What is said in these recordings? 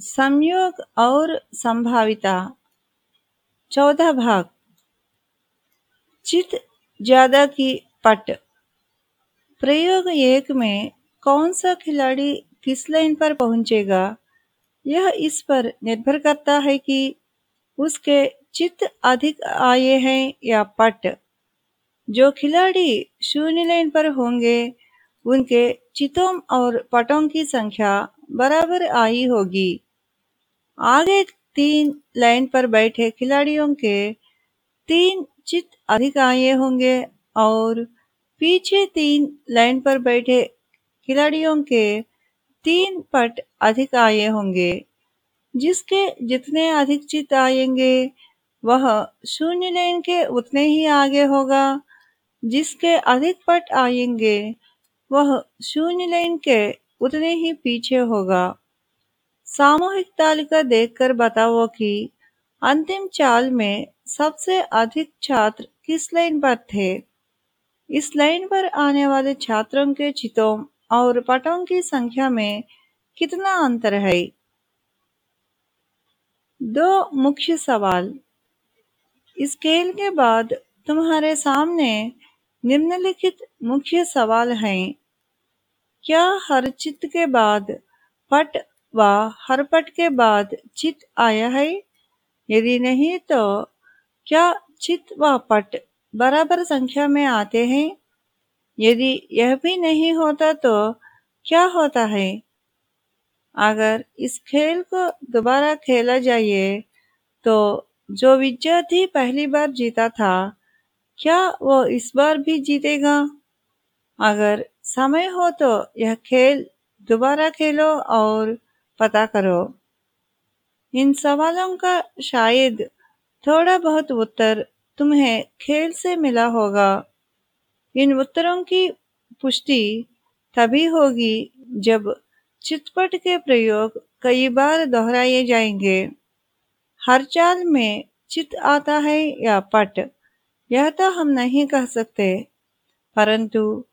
संयोग और संभाविता। चौदह भाग। चित ज़्यादा की पट। प्रयोग एक में कौन सा खिलाड़ी किस लाइन पर पहुंचेगा, यह इस पर निर्भर करता है कि उसके चित अधिक आए हैं या पट। जो खिलाड़ी शून्य लाइन पर होंगे, उनके चितों और पटों की संख्या बराबर आई होगी। आगे तीन लाइन पर बैठे खिलाड़ियों के तीन चित अधिक आए होंगे और पीछे तीन लाइन पर बैठे खिलाड़ियों के तीन पट अधिक आए होंगे। जिसके जितने अधिक चित आएँगे, वह शून्य लाइन के उतने ही आगे होगा। जिसके अधिक पट आएँगे, वह शून्य लाइन के उतने ही पीछे होगा। सामूहिक तालिका देखकर बताओ कि अंतिम चाल में सबसे अधिक छात्र किस लाइन पर थे? इस लाइन पर आने वाले छात्रों के चितों और पटों की संख्या में कितना अंतर है? दो मुख्य सवाल। स्केल के बाद तुम्हारे सामने निम्नलिखित मुख्य सवाल हैं। क्या हर चित्त के बाद पट व हर पट के बाद चित आया है? यदि नहीं तो क्या चित व पट बराबर संख्या में आते हैं? यदि यह भी नहीं होता तो क्या होता है? अगर इस खेल को दोबारा खेला जाए तो जो विद्यार्थी पहली बार जीता था, क्या वो इस बार भी जीतेगा? अगर समय हो तो यह खेल दोबारा खेलो और पता करो। इन सवालों का शायद थोड़ा बहुत उत्तर तुम्हें खेल से मिला होगा। इन उत्तरों की पुष्टि तभी होगी जब चितपट के प्रयोग कई बार दोहराए जाएँगे। हर चाल में चित आता है या पट, यह तो हम नहीं कह सकते। परंतु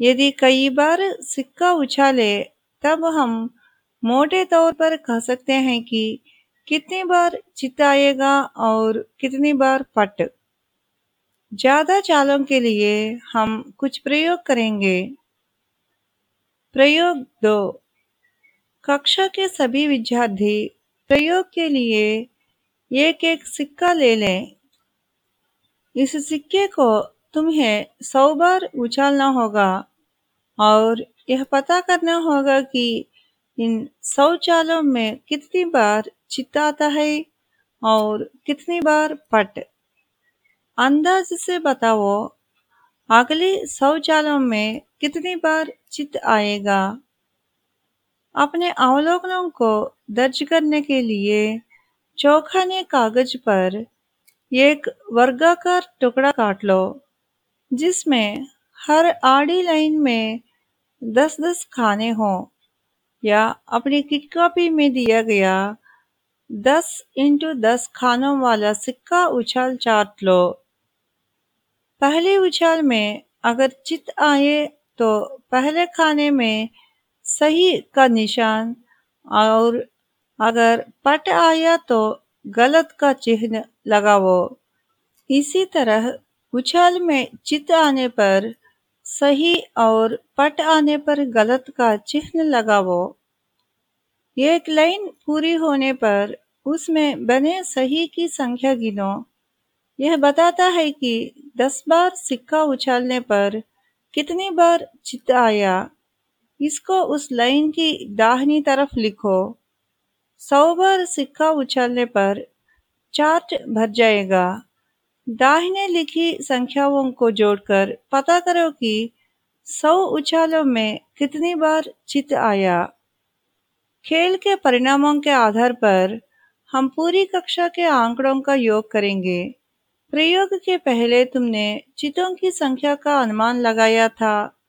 यदि कई बार सिक्का उछाले, तब हम मोटे तौर पर कह सकते हैं कि कितनी बार चिताएगा और कितनी बार पट ज़्यादा चालों के लिए हम कुछ प्रयोग करेंगे। प्रयोग दो। कक्षा के सभी विद्यार्थी प्रयोग के लिए एक एक सिक्का ले लें। इस सिक्के को तुम्हें सौ बार उछालना होगा और यह पता करना होगा कि इन सौ चालों में कितनी बार चित्ता आता है और कितनी बार पट? अंदाज से बताओ, अगले सौ चालों में कितनी बार चित आएगा? अपने अवलोकनों को दर्ज करने के लिए चौखाने कागज़ पर एक वर्गाकार टुकड़ा काट लो, जिसमें हर आड़ी लाइन में दस दस खाने हों। या अपनी किट कॉपी में दिया गया दस इंटू दस खानों वाला सिक्का उछाल चाट लो। पहले उछाल में अगर चित आए तो पहले खाने में सही का निशान और अगर पट आया तो गलत का चिन्ह लगाओ इसी तरह उछाल में चित आने पर सही और पट आने पर गलत का चिन्ह लगाओ एक लाइन पूरी होने पर उसमें बने सही की संख्या गिनो। यह बताता है कि दस बार सिक्का उछालने पर कितनी बार चित आया। इसको उस लाइन की दाहिनी तरफ़ लिखो। सौ बार सिक्का उछालने पर चार्ट भर जाएगा। दाहिने लिखी संख्याओं को जोड़कर पता करो कि सौ उछालों में कितनी बार चित आया। खेल के परिणामों के आधार पर हम पूरी कक्षा के आंकड़ों का योग करेंगे। प्रयोग के पहले तुमने चितों की संख्या का अनुमान लगाया था।